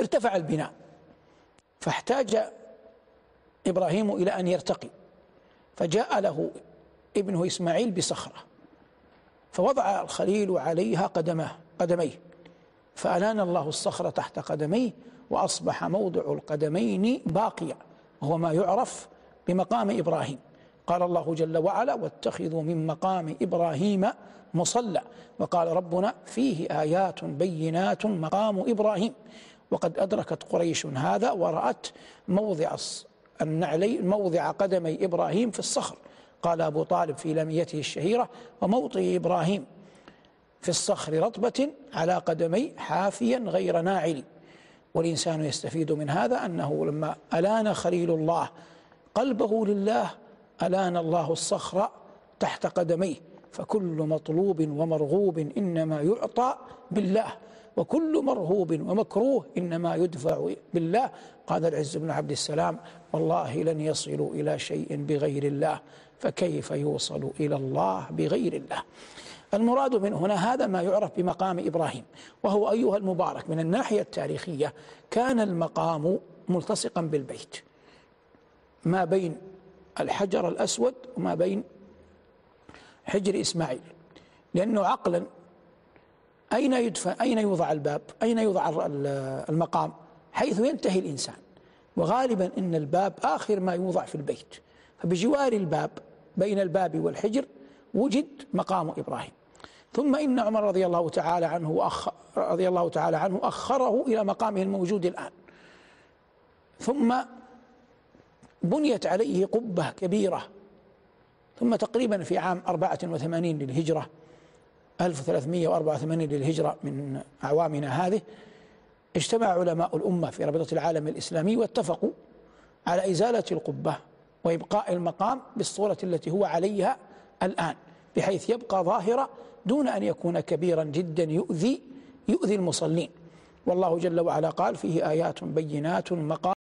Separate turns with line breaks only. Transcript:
ارتفع البناء. فاحتاج إبراهيم إلى أن يرتقي. فجاء له ابنه إسماعيل بصخرة. فوضع الخليل عليها قدمه قدميه. فألان الله الصخرة تحت قدميه وأصبح موضع القدمين باقيا. وهو ما يعرف بمقام إبراهيم. قال الله جل وعلا واتخذوا من مقام إبراهيم مصلى وقال ربنا فيه آيات بينات مقام إبراهيم وقد أدركت قريش هذا ورأت موضع النعلي موضع قدمي إبراهيم في الصخر. قال أبو طالب في لميته الشهيرة وموطئ إبراهيم في الصخر رطبة على قدمي حافيا غير ناعل. والإنسان يستفيد من هذا أنه لما ألان خليل الله قلبه لله ألان الله الصخر تحت قدميه. فكل مطلوب ومرغوب إنما يعطى بالله وكل مرهوب ومكروه إنما يدفع بالله. قال العز بن عبد السلام والله لن يصلوا إلى شيء بغير الله فكيف يوصل إلى الله بغير الله؟ المراد من هنا هذا ما يعرف بمقام إبراهيم وهو أيها المبارك من الناحية التاريخية كان المقام ملتصقا بالبيت. ما بين الحجر الأسود وما بين حجر إسماعيل لأنه عقلا أين يدفن؟ أين يوضع الباب؟ أين يوضع المقام؟ حيث ينتهي الإنسان. وغالبا إن الباب آخر ما يوضع في البيت. فبجوار الباب بين الباب والحجر وجد مقام إبراهيم. ثم إن عمر رضي الله تعالى عنه رضي الله تعالى عنه أخره إلى مقامه الموجود الآن. ثم بنيت عليه قبة كبيرة ثم تقريبا في عام 84 للهجرة 1384 للهجرة من أعوامنا هذه اجتمع علماء الأمة في رابطة العالم الإسلامي واتفقوا على إزالة القبة وإبقاء المقام بالصورة التي هو عليها الآن بحيث يبقى ظاهرة دون أن يكون كبيرا جدا يؤذي يؤذي المصلين. والله جل وعلا قال فيه آيات بينات مقام